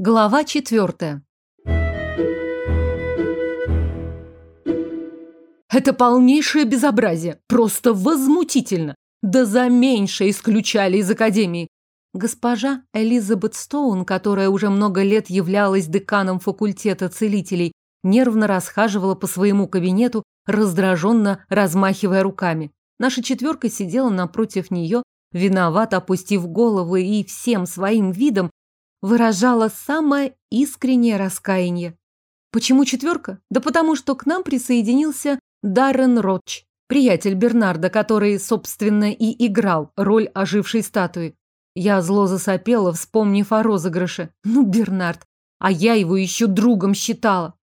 Глава четвертая. Это полнейшее безобразие. Просто возмутительно. Да за меньше исключали из академии. Госпожа Элизабет Стоун, которая уже много лет являлась деканом факультета целителей, нервно расхаживала по своему кабинету, раздраженно размахивая руками. Наша четверка сидела напротив нее, виновато опустив головы и всем своим видом выражала самое искреннее раскаяние. Почему четверка? Да потому что к нам присоединился Даррен Ротч, приятель Бернарда, который, собственно, и играл роль ожившей статуи. Я зло засопела, вспомнив о розыгрыше. Ну, Бернард, а я его еще другом считала.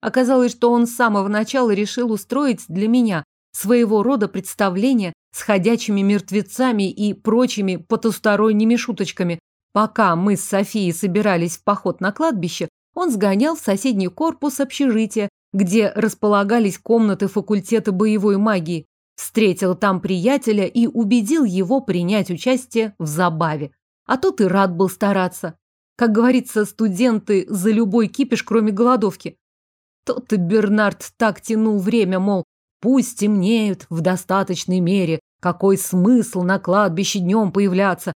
Оказалось, что он с самого начала решил устроить для меня своего рода представление с ходячими мертвецами и прочими потусторонними шуточками, Пока мы с Софией собирались в поход на кладбище, он сгонял в соседний корпус общежития, где располагались комнаты факультета боевой магии, встретил там приятеля и убедил его принять участие в забаве. А тот и рад был стараться. Как говорится, студенты за любой кипиш, кроме голодовки. Тот и Бернард так тянул время, мол, пусть темнеют в достаточной мере, какой смысл на кладбище днем появляться,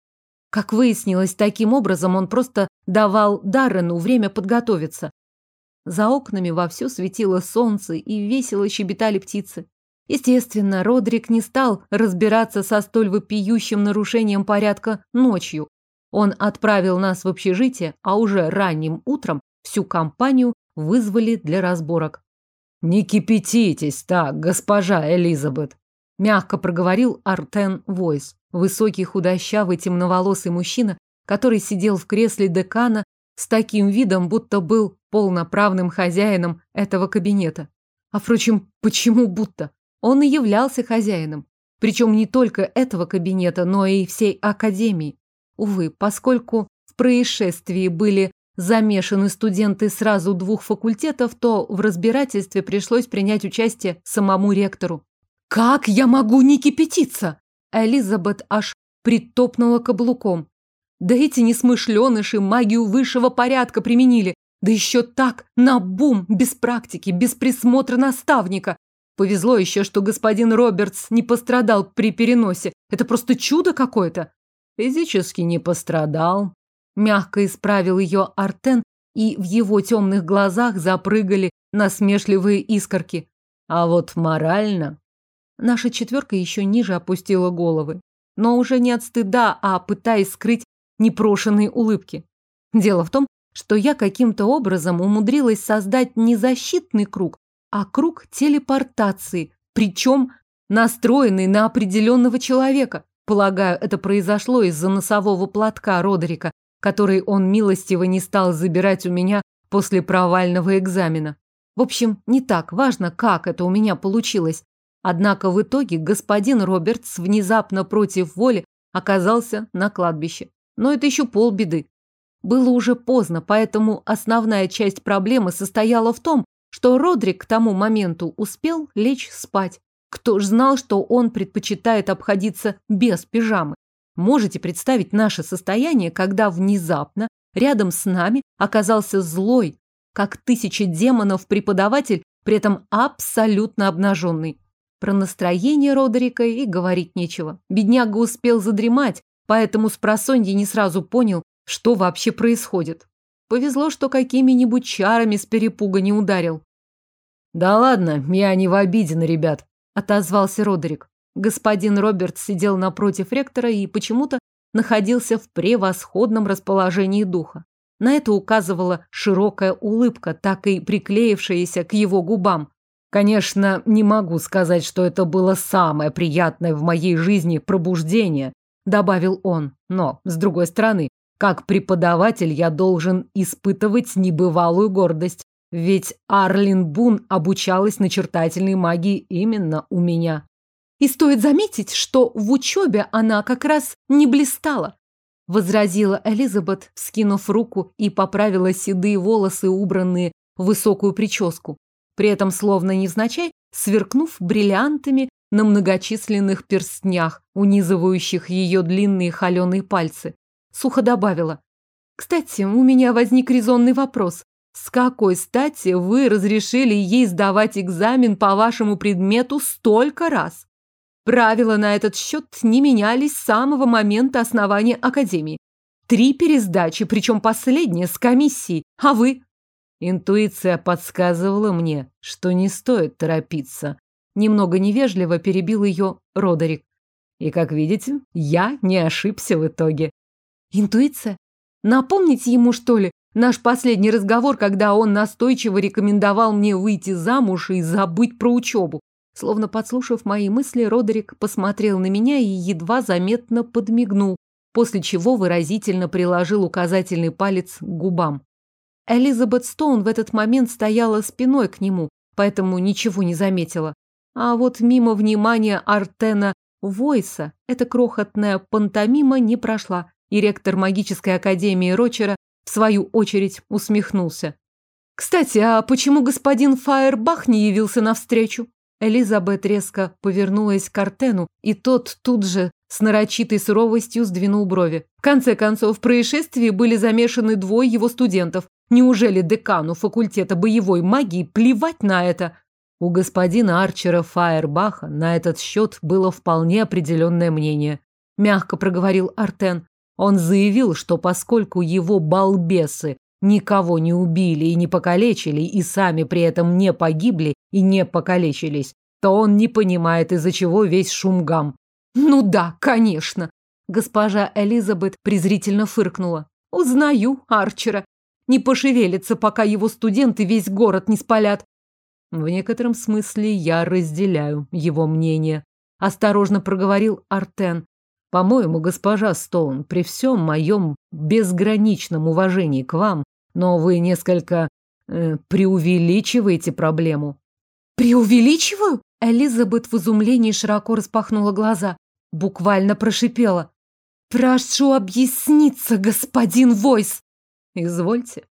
как выяснилось, таким образом он просто давал Даррену время подготовиться. За окнами вовсю светило солнце и весело щебетали птицы. Естественно, Родрик не стал разбираться со столь вопиющим нарушением порядка ночью. Он отправил нас в общежитие, а уже ранним утром всю компанию вызвали для разборок. «Не кипятитесь так, госпожа Элизабет», – мягко проговорил Артен Войс. Высокий, худощавый, темноволосый мужчина, который сидел в кресле декана с таким видом, будто был полноправным хозяином этого кабинета. А впрочем, почему будто? Он и являлся хозяином. Причем не только этого кабинета, но и всей академии. Увы, поскольку в происшествии были замешаны студенты сразу двух факультетов, то в разбирательстве пришлось принять участие самому ректору. «Как я могу не кипятиться?» Элизабет аж притопнула каблуком. Да эти несмышленыши магию высшего порядка применили. Да еще так, на бум, без практики, без присмотра наставника. Повезло еще, что господин Робертс не пострадал при переносе. Это просто чудо какое-то. Физически не пострадал. Мягко исправил ее Артен, и в его темных глазах запрыгали насмешливые искорки. А вот морально Наша четверка еще ниже опустила головы. Но уже не от стыда, а пытаясь скрыть непрошенные улыбки. Дело в том, что я каким-то образом умудрилась создать не защитный круг, а круг телепортации, причем настроенный на определенного человека. Полагаю, это произошло из-за носового платка Родерика, который он милостиво не стал забирать у меня после провального экзамена. В общем, не так важно, как это у меня получилось. Однако в итоге господин Робертс внезапно против воли оказался на кладбище. Но это еще полбеды. Было уже поздно, поэтому основная часть проблемы состояла в том, что Родрик к тому моменту успел лечь спать. Кто ж знал, что он предпочитает обходиться без пижамы? Можете представить наше состояние, когда внезапно рядом с нами оказался злой, как тысяча демонов преподаватель, при этом абсолютно обнаженный. Про настроение Родерика и говорить нечего. Бедняга успел задремать, поэтому с не сразу понял, что вообще происходит. Повезло, что какими-нибудь чарами с перепуга не ударил. «Да ладно, я не в обиде на ребят», – отозвался Родерик. Господин Роберт сидел напротив ректора и почему-то находился в превосходном расположении духа. На это указывала широкая улыбка, так и приклеившаяся к его губам. Конечно, не могу сказать, что это было самое приятное в моей жизни пробуждение, добавил он. Но, с другой стороны, как преподаватель я должен испытывать небывалую гордость. Ведь Арлин Бун обучалась начертательной магии именно у меня. И стоит заметить, что в учебе она как раз не блистала, возразила Элизабет, скинув руку и поправила седые волосы, убранные в высокую прическу при этом словно невзначай сверкнув бриллиантами на многочисленных перстнях, унизывающих ее длинные холеные пальцы. Сухо добавила. Кстати, у меня возник резонный вопрос. С какой стати вы разрешили ей сдавать экзамен по вашему предмету столько раз? Правила на этот счет не менялись с самого момента основания Академии. Три пересдачи, причем последняя с комиссией. А вы? Интуиция подсказывала мне, что не стоит торопиться. Немного невежливо перебил ее Родерик. И, как видите, я не ошибся в итоге. Интуиция? Напомнить ему, что ли, наш последний разговор, когда он настойчиво рекомендовал мне выйти замуж и забыть про учебу. Словно подслушав мои мысли, Родерик посмотрел на меня и едва заметно подмигнул, после чего выразительно приложил указательный палец к губам. Элизабет Стоун в этот момент стояла спиной к нему, поэтому ничего не заметила. А вот мимо внимания Артена Войса эта крохотная пантомима не прошла, и ректор магической академии Рочера в свою очередь усмехнулся. «Кстати, а почему господин Фаербах не явился навстречу?» Элизабет резко повернулась к Артену, и тот тут же с нарочитой суровостью сдвинул брови. В конце концов, в происшествии были замешаны двое его студентов. Неужели декану факультета боевой магии плевать на это? У господина Арчера Фаербаха на этот счет было вполне определенное мнение. Мягко проговорил Артен. Он заявил, что поскольку его балбесы никого не убили и не покалечили, и сами при этом не погибли и не покалечились, то он не понимает, из-за чего весь шум гам. Ну да, конечно. Госпожа Элизабет презрительно фыркнула. Узнаю Арчера. Не пошевелится, пока его студенты весь город не спалят. В некотором смысле я разделяю его мнение. Осторожно проговорил Артен. По-моему, госпожа Стоун, при всем моем безграничном уважении к вам, но вы несколько э, преувеличиваете проблему. Преувеличиваю? Элизабет в изумлении широко распахнула глаза, буквально прошипела. «Прошу объясниться, господин Войс!» «Извольте».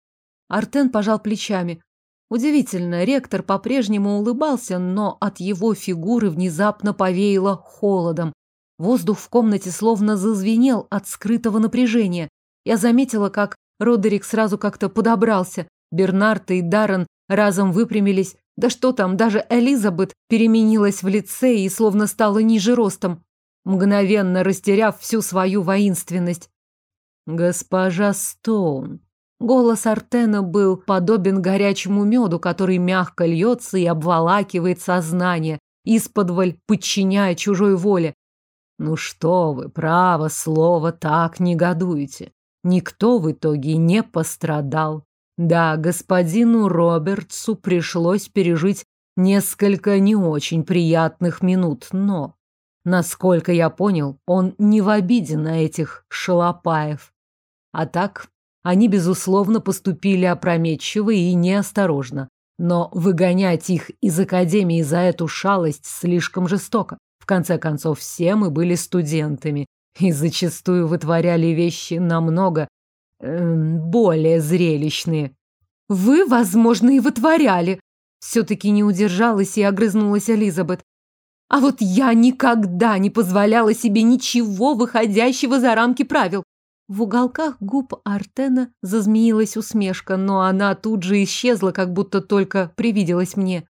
Артен пожал плечами. Удивительно, ректор по-прежнему улыбался, но от его фигуры внезапно повеяло холодом. Воздух в комнате словно зазвенел от скрытого напряжения. Я заметила, как Родерик сразу как-то подобрался. Бернард и Даррен разом выпрямились. Да что там, даже Элизабет переменилась в лице и словно стала ниже ростом, мгновенно растеряв всю свою воинственность. «Госпожа Стоун». Голос Артена был подобен горячему меду, который мягко льется и обволакивает сознание, исподволь подчиняя чужой воле. Ну что вы, право слово, так негодуете. Никто в итоге не пострадал. Да, господину Робертсу пришлось пережить несколько не очень приятных минут, но, насколько я понял, он не в обиде на этих шалопаев. А так, они, безусловно, поступили опрометчиво и неосторожно. Но выгонять их из академии за эту шалость слишком жестоко конце концов, все мы были студентами и зачастую вытворяли вещи намного э, более зрелищные. Вы, возможно, и вытворяли. Все-таки не удержалась и огрызнулась Элизабет. А вот я никогда не позволяла себе ничего выходящего за рамки правил. В уголках губ Артена зазмеилась усмешка, но она тут же исчезла, как будто только привиделась мне.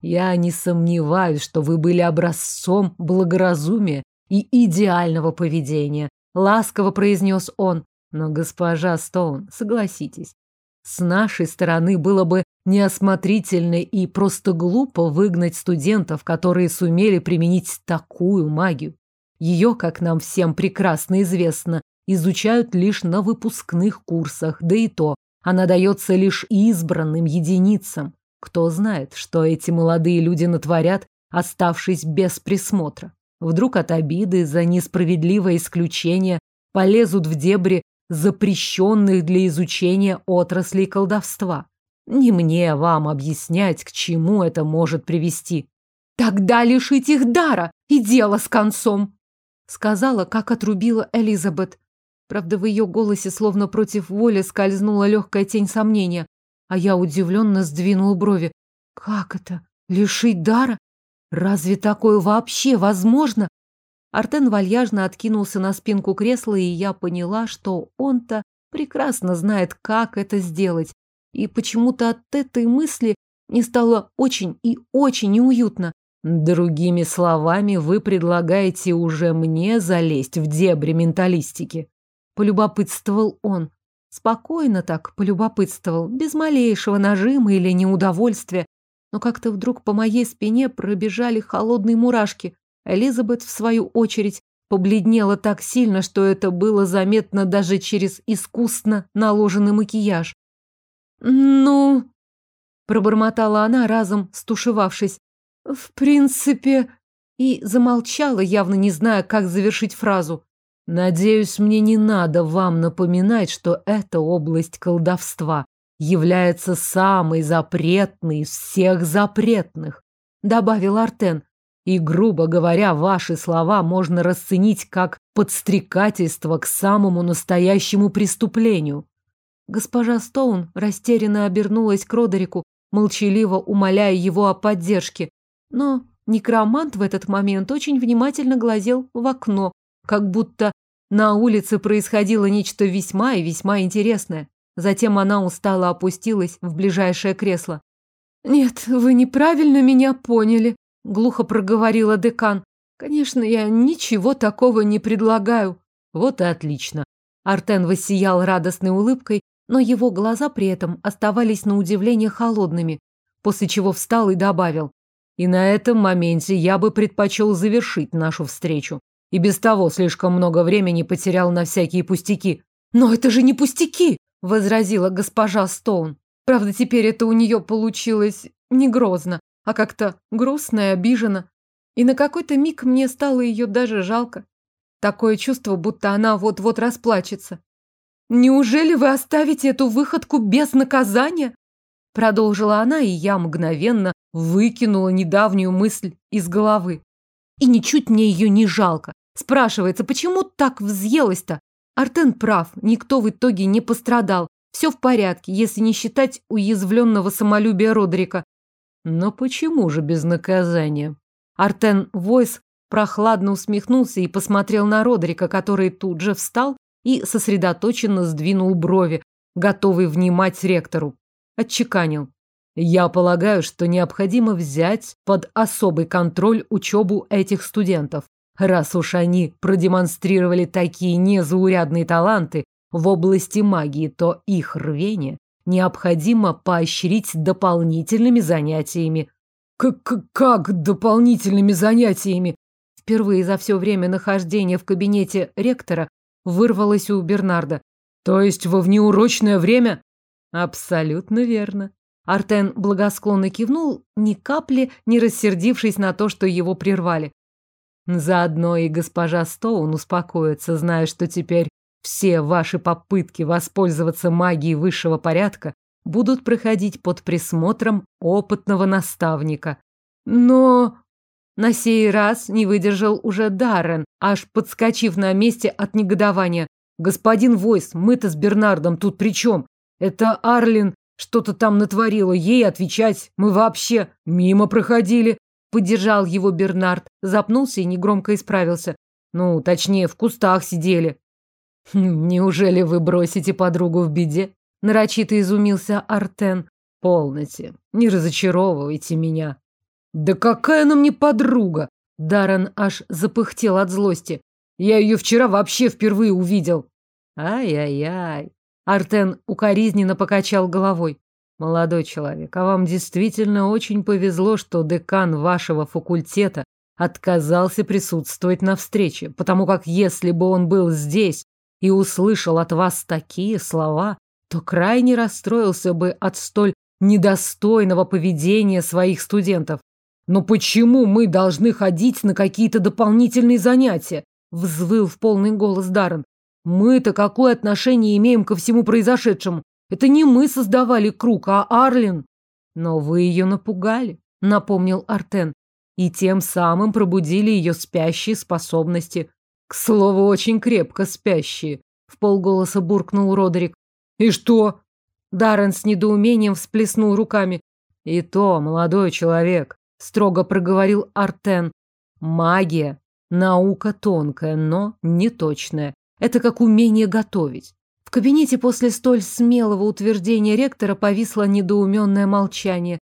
Я не сомневаюсь, что вы были образцом благоразумия и идеального поведения, ласково произнес он. Но, госпожа Стоун, согласитесь, с нашей стороны было бы неосмотрительно и просто глупо выгнать студентов, которые сумели применить такую магию. Ее, как нам всем прекрасно известно, изучают лишь на выпускных курсах, да и то она дается лишь избранным единицам. Кто знает, что эти молодые люди натворят, оставшись без присмотра. Вдруг от обиды за несправедливое исключение полезут в дебри запрещенных для изучения отраслей колдовства. Не мне вам объяснять, к чему это может привести. Тогда лишить их дара, и дело с концом, сказала, как отрубила Элизабет. Правда, в ее голосе словно против воли скользнула легкая тень сомнения. А я удивленно сдвинул брови. Как это? Лишить дара? Разве такое вообще возможно? Артен вальяжно откинулся на спинку кресла, и я поняла, что он-то прекрасно знает, как это сделать. И почему-то от этой мысли мне стало очень и очень неуютно. Другими словами, вы предлагаете уже мне залезть в дебри менталистики. Полюбопытствовал он. Спокойно так полюбопытствовал, без малейшего нажима или неудовольствия. Но как-то вдруг по моей спине пробежали холодные мурашки. Элизабет, в свою очередь, побледнела так сильно, что это было заметно даже через искусно наложенный макияж. «Ну...» – пробормотала она, разом стушевавшись. «В принципе...» И замолчала, явно не зная, как завершить фразу. «Надеюсь, мне не надо вам напоминать, что эта область колдовства является самой запретной из всех запретных», – добавил Артен. И, грубо говоря, ваши слова можно расценить как подстрекательство к самому настоящему преступлению. Госпожа Стоун растерянно обернулась к Родерику, молчаливо умоляя его о поддержке. Но некромант в этот момент очень внимательно глазел в окно, как будто на улице происходило нечто весьма и весьма интересное. Затем она устало опустилась в ближайшее кресло. «Нет, вы неправильно меня поняли», глухо проговорила декан. Конечно, я ничего такого не предлагаю. Вот и отлично. Артен воссиял радостной улыбкой, но его глаза при этом оставались на удивление холодными, после чего встал и добавил. И на этом моменте я бы предпочел завершить нашу встречу. И без того слишком много времени потерял на всякие пустяки. Но это же не пустяки, возразила госпожа Стоун. Правда, теперь это у нее получилось не грозно а как-то грустно и обижена. И на какой-то миг мне стало ее даже жалко. Такое чувство, будто она вот-вот расплачется. «Неужели вы оставите эту выходку без наказания?» Продолжила она, и я мгновенно выкинула недавнюю мысль из головы. И ничуть мне ее не жалко. Спрашивается, почему так взъелась-то? Артен прав, никто в итоге не пострадал. Все в порядке, если не считать уязвленного самолюбия Родрика. Но почему же без наказания? Артен Войс прохладно усмехнулся и посмотрел на Родрика, который тут же встал и сосредоточенно сдвинул брови, готовый внимать ректору. Отчеканил. Я полагаю, что необходимо взять под особый контроль учебу этих студентов. Раз уж они продемонстрировали такие незаурядные таланты в области магии, то их рвение необходимо поощрить дополнительными занятиями. Как, как дополнительными занятиями? Впервые за все время нахождения в кабинете ректора вырвалось у Бернарда. То есть во внеурочное время? Абсолютно верно. Артен благосклонно кивнул, ни капли не рассердившись на то, что его прервали. Заодно и госпожа Стоун успокоится, зная, что теперь все ваши попытки воспользоваться магией высшего порядка будут проходить под присмотром опытного наставника. Но на сей раз не выдержал уже Даррен, аж подскочив на месте от негодования. «Господин Войс, мы-то с Бернардом тут при чем? Это Арлин что-то там натворила, ей отвечать мы вообще мимо проходили». Поддержал его Бернард, запнулся и негромко исправился. Ну, точнее, в кустах сидели. «Неужели вы бросите подругу в беде?» Нарочито изумился Артен. «Полноте, не разочаровывайте меня». «Да какая она мне подруга!» Даррен аж запыхтел от злости. «Я ее вчера вообще впервые увидел». «Ай-яй-яй!» Артен укоризненно покачал головой. «Молодой человек, а вам действительно очень повезло, что декан вашего факультета отказался присутствовать на встрече, потому как если бы он был здесь, и услышал от вас такие слова, то крайне расстроился бы от столь недостойного поведения своих студентов. Но почему мы должны ходить на какие-то дополнительные занятия? Взвыл в полный голос Даррен. Мы-то какое отношение имеем ко всему произошедшему? Это не мы создавали круг, а Арлин. Но вы ее напугали, напомнил Артен, и тем самым пробудили ее спящие способности. К слову, очень крепко спящие, в полголоса буркнул Родерик. И что? Даррен с недоумением всплеснул руками. И то, молодой человек, строго проговорил Артен. Магия наука тонкая, но не точная. Это как умение готовить. В кабинете после столь смелого утверждения ректора повисло недоуменное молчание.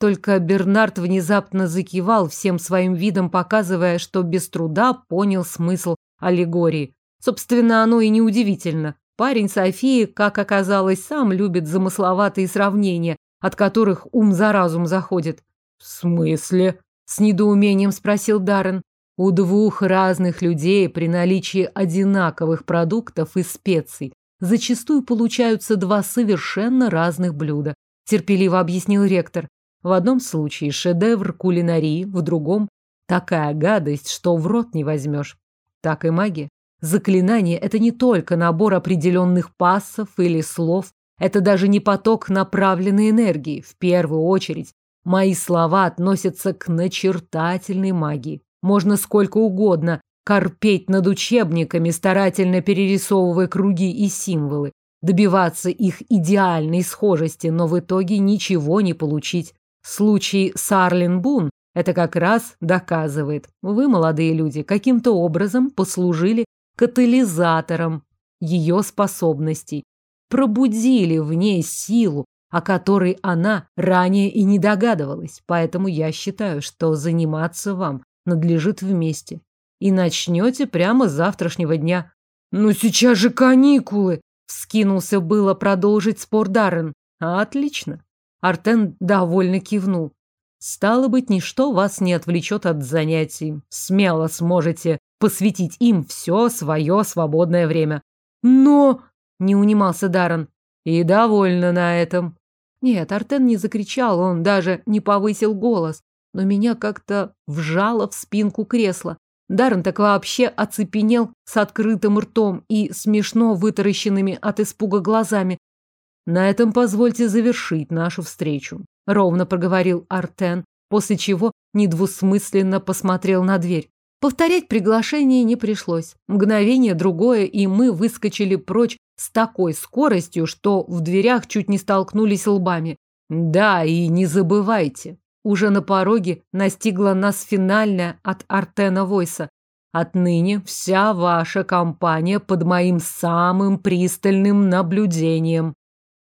Только Бернард внезапно закивал всем своим видом, показывая, что без труда понял смысл аллегории. Собственно, оно и неудивительно. Парень Софии, как оказалось, сам любит замысловатые сравнения, от которых ум за разум заходит. «В смысле?» – с недоумением спросил Даррен. У двух разных людей при наличии одинаковых продуктов и специй зачастую получаются два совершенно разных блюда, терпеливо объяснил ректор. В одном случае шедевр кулинарии, в другом такая гадость, что в рот не возьмешь. Так и магия. Заклинание – это не только набор определенных пассов или слов, это даже не поток направленной энергии. В первую очередь, мои слова относятся к начертательной магии. Можно сколько угодно корпеть над учебниками, старательно перерисовывая круги и символы, добиваться их идеальной схожести, но в итоге ничего не получить. Случай с Арлин Бун это как раз доказывает. Вы, молодые люди, каким-то образом послужили катализатором ее способностей, пробудили в ней силу, о которой она ранее и не догадывалась. Поэтому я считаю, что заниматься вам надлежит вместе. И начнете прямо с завтрашнего дня. «Ну сейчас же каникулы!» Вскинулся было продолжить спор Даррен. «Отлично!» Артен довольно кивнул. «Стало быть, ничто вас не отвлечет от занятий. Смело сможете посвятить им все свое свободное время». «Но...» — не унимался Даррен. «И довольно на этом». Нет, Артен не закричал, он даже не повысил голос но меня как-то вжало в спинку кресла. Даррен так вообще оцепенел с открытым ртом и смешно вытаращенными от испуга глазами. «На этом позвольте завершить нашу встречу», — ровно проговорил Артен, после чего недвусмысленно посмотрел на дверь. Повторять приглашение не пришлось. Мгновение другое, и мы выскочили прочь с такой скоростью, что в дверях чуть не столкнулись лбами. Да, и не забывайте, уже на пороге настигла нас финальная от Артена Войса. Отныне вся ваша компания под моим самым пристальным наблюдением.